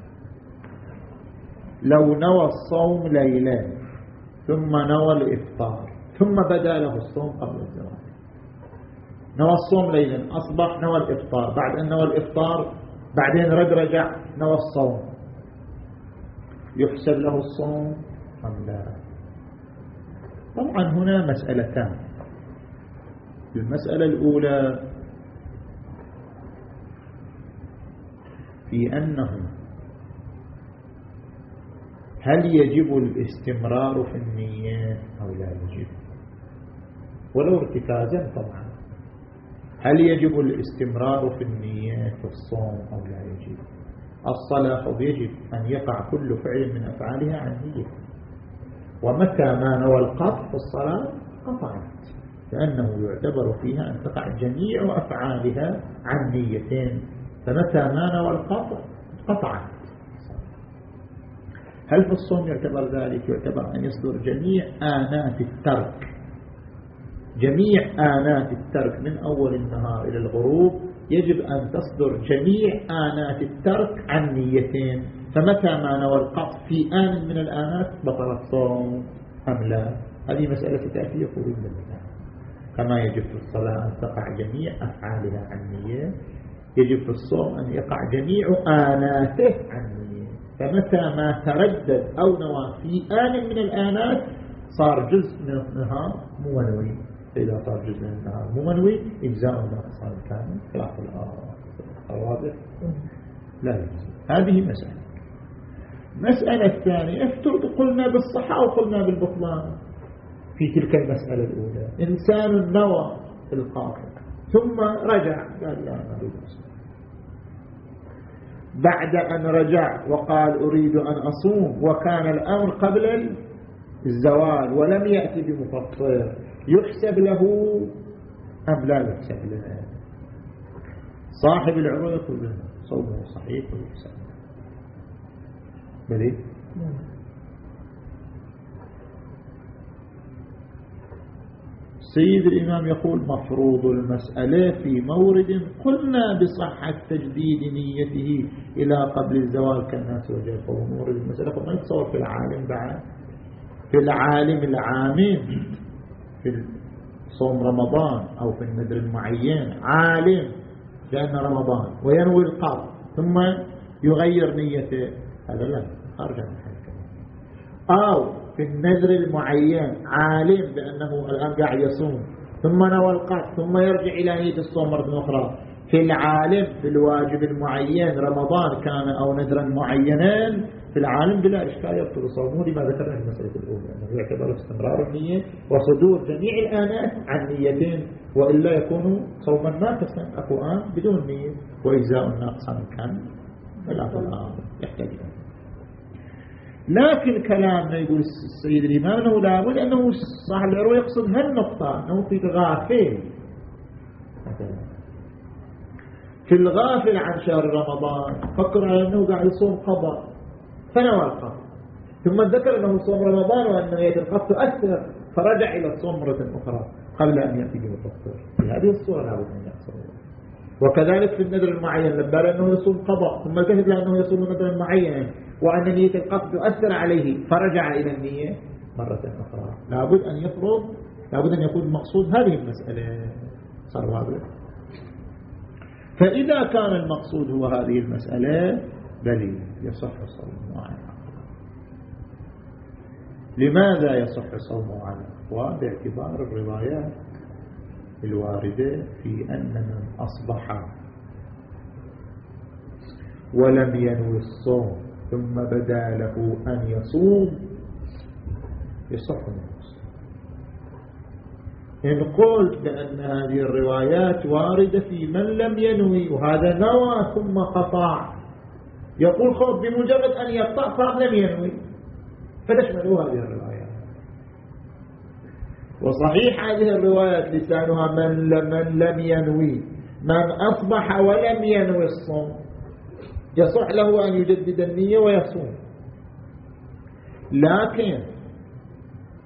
لو نوى الصوم ليلا ثم نوى الإفطار ثم بدأ له الصوم قبل الزواج. نوى الصوم ليلا أصبح نوى الإفطار بعد أن نوى الإفطار بعدين رد رجع نوى الصوم. يحسب له الصوم أم لا؟ طبعا هنا مسألتان. المسألة الأولى في أنه هل يجب الاستمرار في النية؟ أو لا يجب. ولو ارتكازا طبعا. هل يجب الاستمرار في النية في الصوم؟ أو لا يجب. الصلاة يجب أن يقع كل فعل من أفعالها عن نية. ومتى ما نوى القطع في الصلاة؟ قطعت. لأنه يعتبر فيها أن تقع جميع أفعالها عن نيتين. فمتى ما نوى القطع قطعت هل في الصوم يعتبر ذلك؟ يعتبر أن يصدر جميع آنات الترك. جميع آنات الترك من أول النهار إلى الغروب يجب أن تصدر جميع آنات الترك عن نيتين. فمتى ما نوى القطع في آن من الآنات بطل الصوم أم لا؟ هذه مسألة تأتي يقول بالله كما يجب في الصلاة أن تقع جميع أفعالها عن نية. يجب في الصوم أن يقع جميع آناته عن نية فمتى ما تردد أو نوى في آن من الآنات صار جزء من النهار منوي. فإذا صار جزء من النهار منوي إجزاء ناقصان كامل خلاف الواضح لا يجزي هذه مسألة. مسألة الثانية افترض قلنا بالصحة أو قلنا بالبطلان؟ في تلك المسألة الأولى. إنسان نوى القاطع ثم رجع قال لا أريد بعد أن رجع وقال أريد أن أصوم وكان الأمر قبل الزوال ولم يأتي بمفطر يحسب له أم لا يحسب له؟ صاحب العروة يقول له صومه صحيح ويحسب. بلي سيد الإمام يقول مفروض المسألة في مورد قلنا بصحة تجديد نيته إلى قبل الزوال كالناس وجهة مورد المسألة. ما يتصور في العالم بعد؟ في العالم العامين في صوم رمضان أو في النذر المعين عالم لأن رمضان وينوي القرض ثم يغير نيته. هذا لا خارج عن أو في النذر المعين عالم بأنه الآن قاعد يصوم. ثم نوى القطع ثم يرجع إلى نية الصوم مرة أخرى. في العالم في الواجب المعين رمضان كان أو نذرا معينا في العالم بلا إشكال يبطل صومه. لما ذكرنا في المسألة الأولى أنه يعتبر استمرار النية وصدور جميع الآنات عن نيتين وإلا يكون صوما ناقصا أكو آن بدون نية وإجزاء ناقصا كان. فلا يحتاج لكن كلامنا يقول السيد الإمام أنه لابد أنه صاحب العروة يقصد هالنقطة أنه في غافل في الغافل عن شهر رمضان فكر أنه قاعد يصوم قضاء فنوى القضاء ثم ذكر أنه صوم رمضان وأن نية القصد تؤثر فرجع إلى الصوم مرة أخرى قبل أن يأتي بمفطر في هذه الصورة لابد أن يحصل. وكذلك في النذر المعين لبال أنه يصوم قضاء ثم التفت لأنه يصوم نذر معين وأن نية القصد تؤثر عليه. فرجع إلى النية مرة أخرى. لابد أن يفرض لابد أن يكون المقصود هذه المسألة. صار واضح. فإذا كان المقصود هو هذه المسألة بل يصح صومه على لماذا يصح صومه على باعتبار الروايات الواردة في أن من أصبح ولم ينوي الصوم ثم بدا له أن يصوم يصح إن قلت بأن هذه الروايات واردة في من لم ينوي وهذا نوى ثم قطع. يقول خب بمجرد أن يقطع فقط لم ينوي. فتشملوا هذه الروايات؟ وصحيح هذه الروايات لسانها من لم ينوي. من أصبح ولم ينوي الصوم. يصح له أن يجدد النية ويصوم. لكن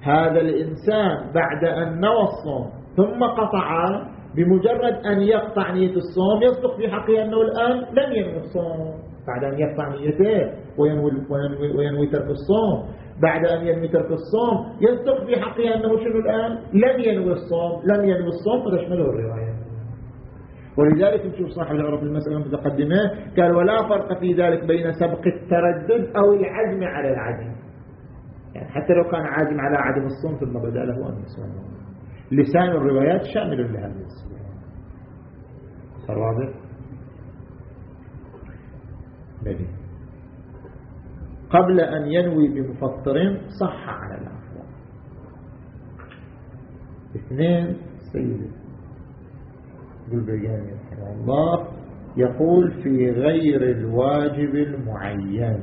هذا الإنسان بعد أن نوى الصوم ثم قطع بمجرد أن يقطع نية الصوم يصدق في حقه أنه الآن لم ينوي الصوم. بعد أن يقطع نيته وينوي, وينوي, وينوي ترك الصوم. بعد أن ينوي ترك الصوم يصدق في حقه أنه شنو الآن؟ لم ينوي الصوم. لم ينوي الصوم فتشمله الرواية. ولذلك نشوف صاحب العرف المسألة المتقدمة قال ولا فرق في ذلك بين سبق التردد أو العزم على العزم. يعني حتى لو كان عازم على عدم الصوم ثم بدا له أن يصوم. لسان الروايات شامل لهذه الصورة صار واضح؟ قبل أن ينوي بمفطر صح على العفو اثنين سيد يقول بيان رحمه الله يقول في غير الواجب المعين.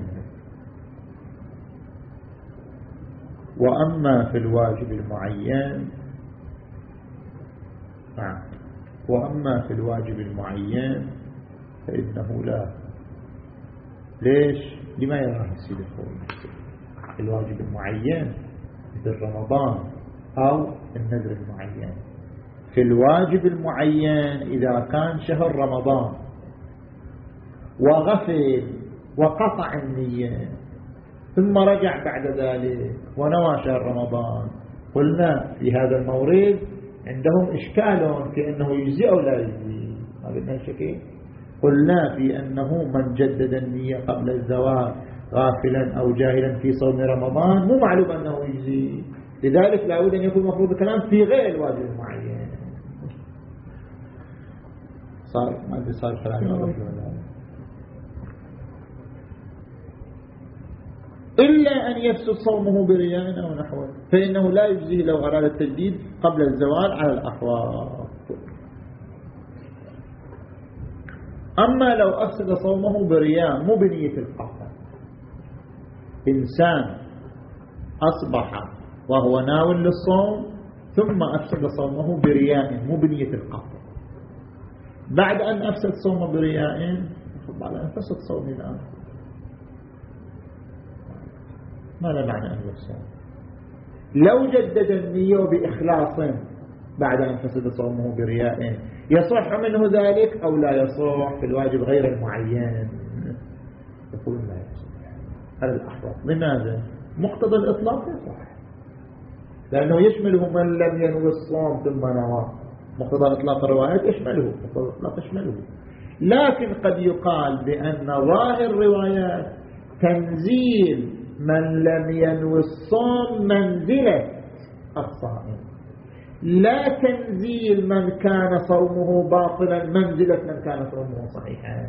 وأما في الواجب المعين نعم. وأما في الواجب المعين فإنه لا. ليش؟ لما يراه يصير الواجب المعين مثل رمضان أو النذر المعين. في الواجب المعين إذا كان شهر رمضان. وغفل وقطع النية. ثم رجع بعد ذلك ونوى شهر رمضان. قلنا في هذا المورد عندهم إشكال في أنه يجزي أو لا يجزي ما قلنا شكي قلنا في أنه من جدد النية قبل الزواج غافلا أو جاهلا في صوم رمضان مو معلوم أنه يجزي لذلك لا بد أن يكون مفروض الكلام في غير الواجب المعين. صار ما أدري صار كلام إلا أن يفسد صومه برياء أو نحوه فإنه لا يجزيه لو أراد التجديد قبل الزوال على الأحوال أما لو أفسد صومه برياء مو بنية القصد إنسان أصبح وهو ناو للصوم ثم أفسد صومه برياء مو بنية القصد بعد أن أفسد صومه برياء بعد أن فسد صومه الآن. ما لا معنى أن يفسد؟ لو جدد النية بإخلاص بعد أن فسد صومه برياء يصح منه ذلك أو لا يصح في الواجب غير المعين؟ يقول لا يصح. هذا الأحوط. لماذا؟ مقتضى الإطلاق؟ يصح. لأنه يشمله من لم ينوي الصوم ثم نوى. مقتضى إطلاق الروايات يشمله مقتضى الإطلاق يشمله. لكن قد يقال بأن ظاهر الروايات تنزيل من لم ينوي الصوم منزلة الصائم لا تنزيل من كان صومه باطلا منزلة من كان صومه صحيحا.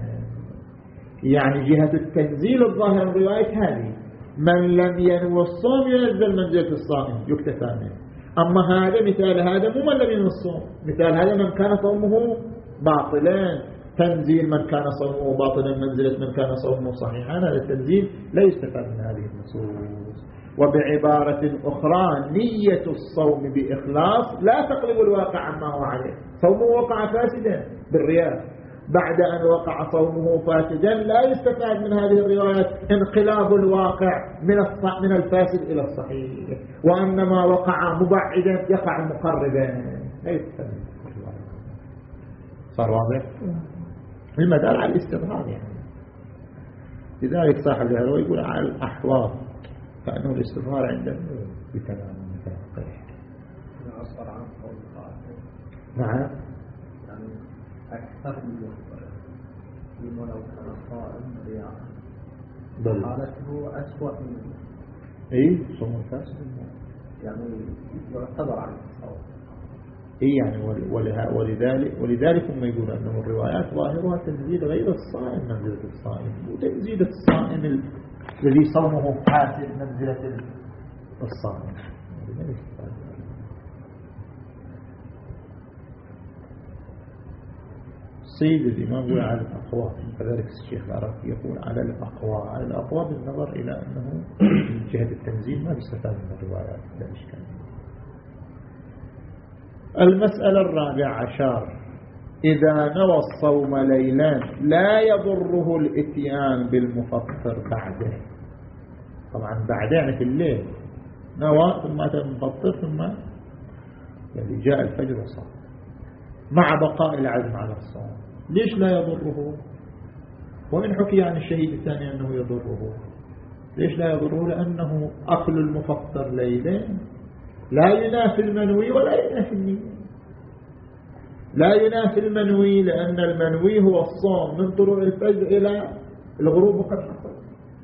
يعني جهة التنزيل الظاهر الرواية هذه من لم ينوي الصوم ينزل منزلة الصائم يكتفى منه. أما هذا مثال هذا مو من الصوم مثال هذا من كان صومه باطلا. تنزيل من كان صومه باطلا منزلة من كان صومه صحيحا. هذا التنزيل لا يستفاد من هذه النصوص. وبعبارة أخرى نية الصوم بإخلاص لا تقلب الواقع عما هو عليه. صومه وقع فاسدا بالرياء بعد أن وقع صومه فاسدا لا يستفاد من هذه الروايات انقلاب الواقع من من الفاسد إلى الصحيح. وأنما وقع مبعدا يقع مقربا. لا يستفاد. صار واضح؟ المدار على الاستظهار يعني. لذلك صاحب الهروي يقول على الأحواض كأنه الاستظهار عنده بتمام نعم. يعني ولو كان رياء بل. حالته أسوأ من اي صوم يعني يعتبر على الصوم اي يعني ولذلك ولذلك هم يقولون أنه الروايات ظاهرها تنزيل غير الصائم منزلة الصائم. وتنزيل الصائم الذي صومه فاسد منزلة الصائم. صيد الإمام على الأقوى. كذلك الشيخ العراقي يقول على الأقوى. على الأقوى بالنظر إلى أنه من جهة التنزيل ما يستفاد من الروايات لا إشكال. المسألة الرابعة عشر. إذا نوى الصوم ليلا لا يضره الإتيان بالمفطر بعده. طبعا بعد يعني في الليل نوى ثم أتى المفطر ثم يعني جاء الفجر وصام. مع بقاء العزم على الصوم. ليش لا يضره؟ وإن حكي عن الشهيد الثاني أنه يضره. ليش لا يضره؟ لأنه أكل المفطر ليلا لا ينافي المنوي ولا ينافي النية. لا ينافي المنوي لأن المنوي هو الصوم من طلوع الفجر إلى الغروب وقد حصل.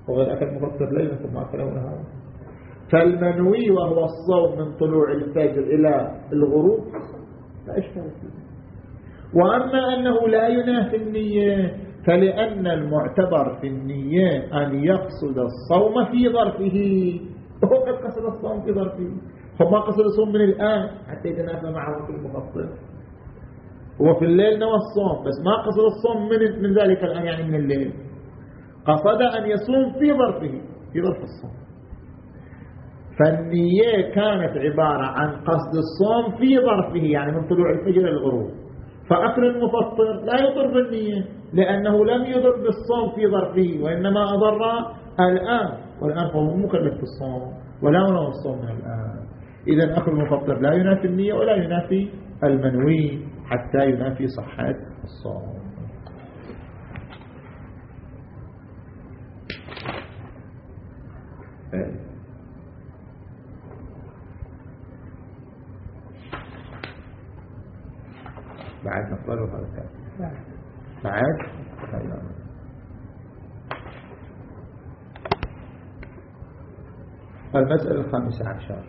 وغير أكل مفطر ليلا ثم أكله نهارا فالمنوي وهو الصوم من طلوع الفجر إلى الغروب لا إشكال فيه وأما أنه لا ينافي النية فلأن المعتبر في النية أن يقصد الصوم في ظرفه. وهو قد قصد الصوم في ظرفه. هو ما قصد الصوم من الآن حتى يتنافى معه في المفصل. هو في الليل نوى الصوم بس ما قصد الصوم من, من ذلك الآن يعني من الليل. قصد أن يصوم في ظرفه في ظرف الصوم. فالنية كانت عبارة عن قصد الصوم في ظرفه يعني من طلوع الفجر إلى الغروب فأكل المفطر لا يضر بالنية لأنه لم يضر بالصوم في ظرفه وإنما أضر الآن. والآن فهو مكلف بالصوم ولا ينوي الصوم من الآن. إذا أكل المفطر لا ينافي النية ولا ينافي المنوي حتى ينافي صحة الصوم. بعد نقبله هذا الكلام بعد المسألة الخامسة عشر.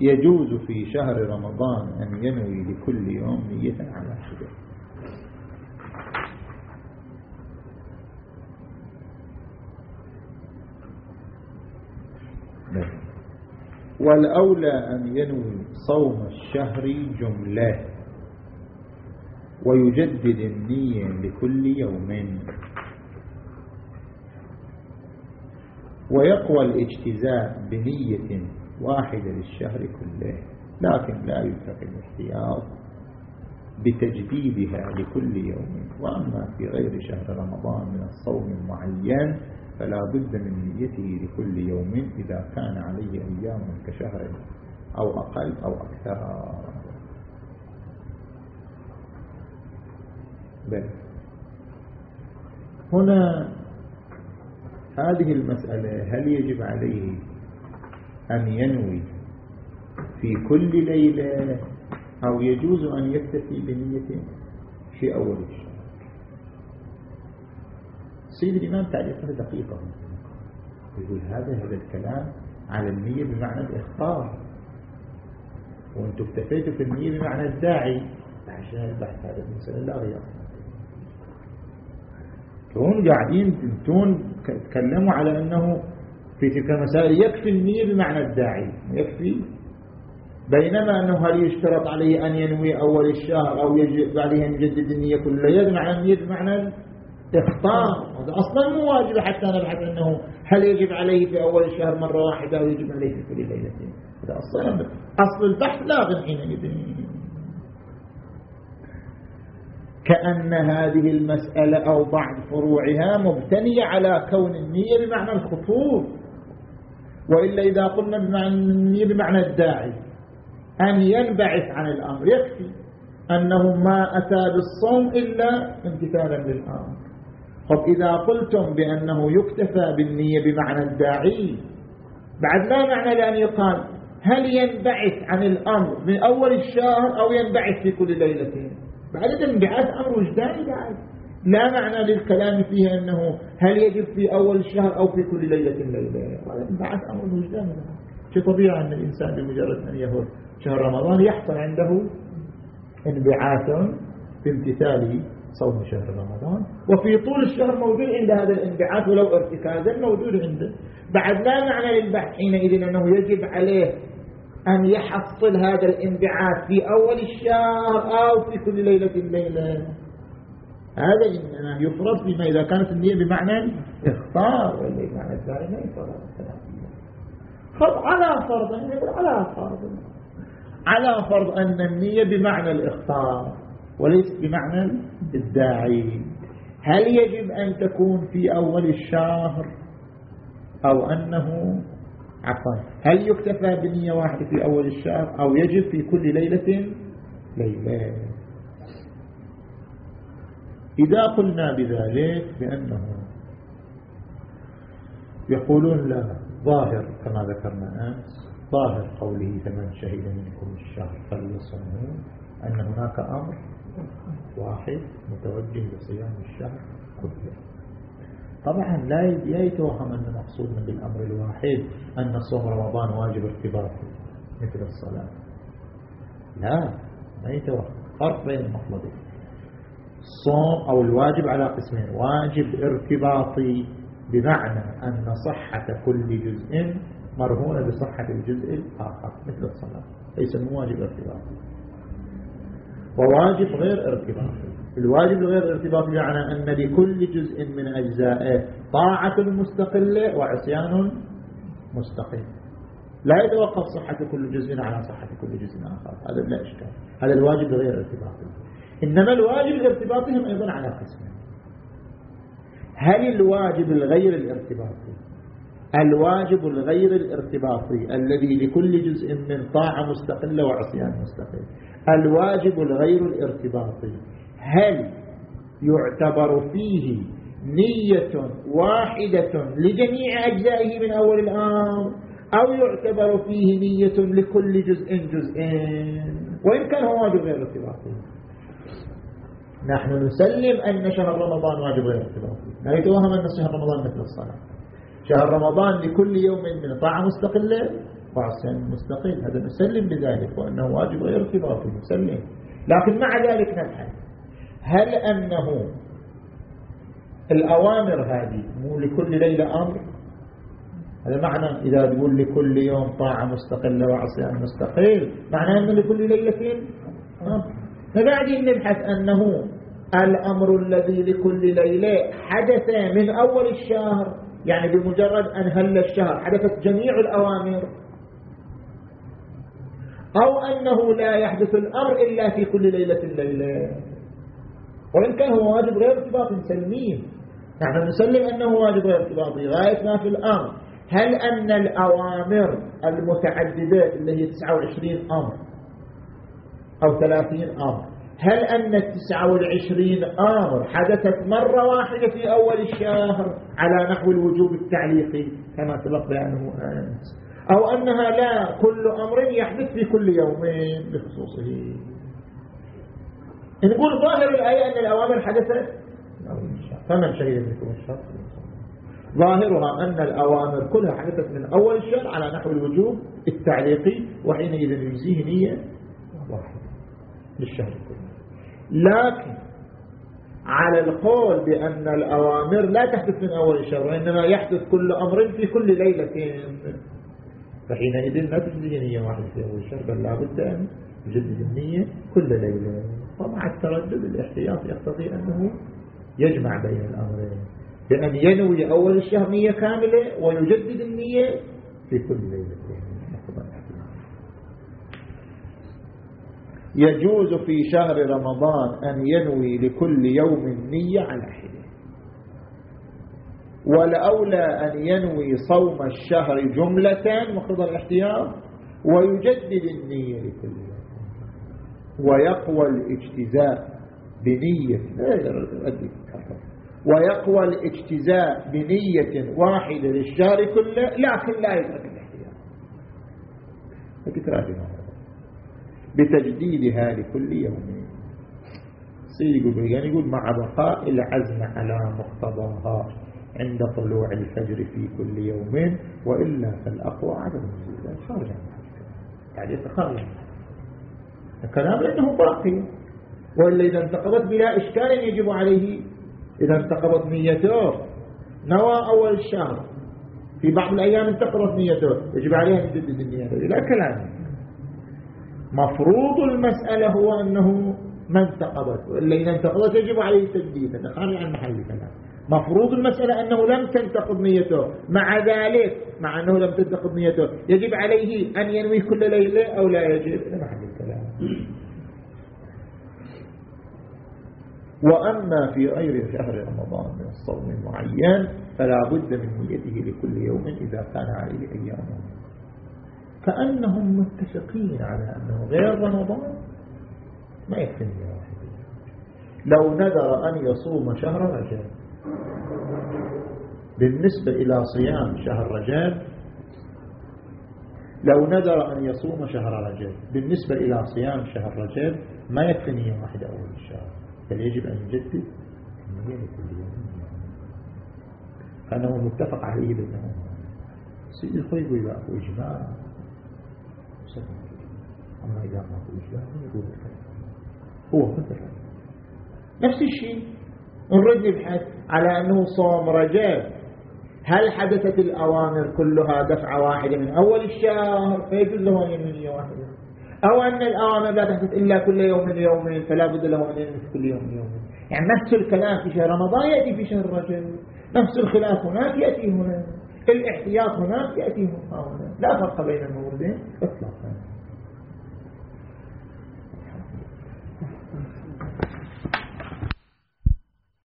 يجوز في شهر رمضان أن ينوي لكل يوم نية على حده والأولى أن ينوي صوم الشهر جملة. ويجدد النية لكل يوم. ويقوى الاجتزاء بنية واحدة للشهر كله لكن لا يترك الاحتياط بتجديدها لكل يوم. وأما في غير شهر رمضان من الصوم المعين فلا بد من نيته لكل يوم إذا كان عليه أيام كشهر أو أقل أو أكثر. بل هنا هذه المسألة هل يجب عليه أن ينوي في كل ليلة أو يجوز أن يكتفي بنية في أول الشهر؟ سيد الإمام تعليقه دقيقة يقول هذا هذا الكلام على النية بمعنى الإخطار وأنتم اكتفيتوا في النية بمعنى الداعي. عشان البحث هذا المسألة لا غير تون قاعدين تون تكلموا على أنه في تلك المسائل يكفي النية بمعنى الداعي يكفي. بينما أنه هل يشترط عليه أن ينوي أول الشهر أو يجب عليه أن يجدد النية كل ليلة معنى النية بمعنى الاخطار هذا أصلا مو واجب حتى نبحث أنه هل يجب عليه في أول الشهر مرة واحدة أو يجب عليه في كل ليلتين هذا أصلا أصل البحث لاغ حينئذ. كأن هذه المسألة أو بعض فروعها مبتنية على كون النية بمعنى الخطوب وإلا إذا قلنا بمعنى النية بمعنى الداعي أن ينبعث عن الأمر يكفي أنه ما أتى بالصوم إلا امتثالا للأمر. طب إذا قلتم بأنه يكتفى بالنية بمعنى الداعي بعد لا معنى لأن يقال هل ينبعث عن الأمر من أول الشهر أو ينبعث في كل ليلة؟ بعد الانبعاث أمر وجداني بعد لا معنى للكلام فيه أنه هل يجب في أول الشهر أو في كل ليلة ليلة. هذا انبعاث أمر وجداني. شيء طبيعي أن الإنسان بمجرد أن يهور شهر رمضان يحصل عنده انبعاث في امتثال صوم شهر رمضان. وفي طول الشهر موجود عند هذا الانبعاث ولو ارتكازا موجود عنده. بعد لا معنى للبحث حينئذ أنه يجب عليه أن يحصل هذا الانبعاث في أول الشهر أو في كل ليلة الليلة هذا إنما يفرض فيما إذا كانت النية بمعنى اختار ولا بمعنى الثاني ما يفرض. فرض على فرض على فرض. على فرض أن النية بمعنى الإخطار وليس بمعنى الداعي. هل يجب أن تكون في أول الشهر أو أنه عفوا. هل يكتفى بنية واحدة في أول الشهر أو يجب في كل ليلة؟ ليلة. إذا قلنا بذلك بأنه يقولون لا ظاهر كما ذكرنا أمس ظاهر قوله فمن شهد منكم الشهر فليصمه أن هناك أمر واحد متوجه لصيام الشهر كله. طبعا لا يتوهم أن مقصودنا بالأمر الواحد أن صوم رمضان واجب ارتباطي مثل الصلاة. لا ما يتوهم. فرق بين المطلبين الصوم أو الواجب على قسمين. واجب ارتباطي بمعنى أن صحة كل جزء مرهونة بصحة الجزء الآخر مثل الصلاة. ليس واجب ارتباطي. وواجب غير ارتباطي. الواجب غير ارتباطي بمعنى أن لكل جزء من أجزائه طاعة مستقلة وعصيان مستقل لا يتوقف صحة كل جزء على صحة كل جزء آخر. هذا لا إشكال. هذا الواجب غير ارتباطي إنما الواجب الارتباطي هم أيضا على قسمين. هل الواجب الغير الارتباطي الواجب الغير الارتباطي الذي لكل جزء من طاعة مستقلة وعصيان مستقل الواجب الغير الارتباطي هل يعتبر فيه نية واحدة لجميع أجزائه من أول الأمر أو يعتبر فيه نية لكل جزء جزئين؟ وإن كان هو واجب غير ارتباطي نحن نسلم أن شهر رمضان واجب غير ارتباطي لا يتوهم أن شهر رمضان مثل الصلاة. شهر رمضان لكل يوم من طاعة مستقلة وعصيان مستقل. هذا نسلم بذلك وأنه واجب غير ارتباطي نسلم. لكن مع ذلك نبحث هل أنه الأوامر هذه مو لكل ليلة أمر؟ هذا معنى إذا تقول لكل يوم طاعة مستقلة وعصيان مستقل معنى أنه لكل ليلة أمر. فبعدين نبحث أنه الأمر الذي لكل ليلة حدث من أول الشهر يعني بمجرد أن هل الشهر حدثت جميع الأوامر أو أنه لا يحدث الأمر إلا في كل ليلة الليلة. وإن كان هو واجب غير ارتباطي سلمين نحن نسلم أنه واجب غير ارتباطي غاية ما في الأمر. هل أن الأوامر المتعددة اللي هي 29 أمر أو 30 أمر هل أن التسعة والعشرين آمر حدثت مرة واحدة في أول الشهر على نحو الوجوب التعليقي كما سبق بيانه أمس أو أنها لا كل أمر يحدث في كل يومين بخصوصه؟ نقول ظاهر الآية أن الأوامر حدثت؟ فمن شهد منكم الشهر ظاهرها أن الأوامر كلها حدثت من أول الشهر على نحو الوجوب التعليقي وحينئذ يجزيه نية واحدة للشهر كله لكن على القول بأن الأوامر لا تحدث من أول الشهر وإنما يحدث كل أمر في كل ليلة. فحينئذ لا تجزي نية واحدة في أول الشهر بل لابد أن يجدد النية كل ليلة. ومع التردد الاحتياط يقتضي أنه يجمع بين الأمرين. بأن ينوي أول الشهر نية كاملة ويجدد النية في كل ليلة. يجوز في شهر رمضان أن ينوي لكل يوم نية على حدة. والأولى أن ينوي صوم الشهر جملة مقتضى الاحتياط ويجدد النية لكل ويقوى الاجتزاء بنية. ويقوى الاجتزاء بنية واحدة للشهر كله لكن لا يترك الاحتياط. بتجديدها لكل يوم. يقول يعني يقول مع بقاء العزم على مقتضاها عند طلوع الفجر في كل يوم وإلا فالأقوى عدم النزول خارج عن يعني يتخرج. الكلام لأنه باقي وإلا إذا انتقضت بلا إشكال يجب عليه إذا انتقضت نيته. نوى أول الشهر في بعض الأيام انتقضت نيته. يجب عليه أن النية. لا كلام. مفروض المسألة هو أنه ما انتقضت. وإلا إذا انتقضت يجب عليه التجديد هذا خارج عن محل الكلام. مفروض المسألة أنه لم تنتقض نيته. مع ذلك مع أنه لم تنتقض نيته يجب عليه أن ينوي كل ليلة أو لا يجب. محل. وأما في غير شهر رمضان من الصوم المعين فلا بد من نيته لكل يوم إذا كان عليه أيامه كأنهم متفقين على أنه غير رمضان. ما يكفي نية واحدة لو نذر أن يصوم شهر رجب. بالنسبة إلى صيام شهر رجب لو نذر أن يصوم شهر رجب بالنسبة إلى صيام شهر رجب ما يكفي نية واحدة أول الشهر بل يجب أن يجدد؟ النية لكل يوم فأنه متفق عليه بينهم سيد الخير يقول أكو إجماع. أما إذا ما أكو إجماع يقول هو متفق نفس الشيء. نرد نبحث على أنه صوم رجب. هل حدثت الأوامر كلها دفعة واحدة من أول الشهر؟ فيجوز له أن ينوي واحدة أو أن الأوامر لا تحدث إلا كل يوم يومين فلا بد له أن ينوي كل يوم يومين. يعني نفس الكلام في شهر رمضان يأتي في شهر رجب. نفس الخلاف هناك يأتي هنا. الإحتياط هناك يأتي هنا. لا فرق بين الموردين.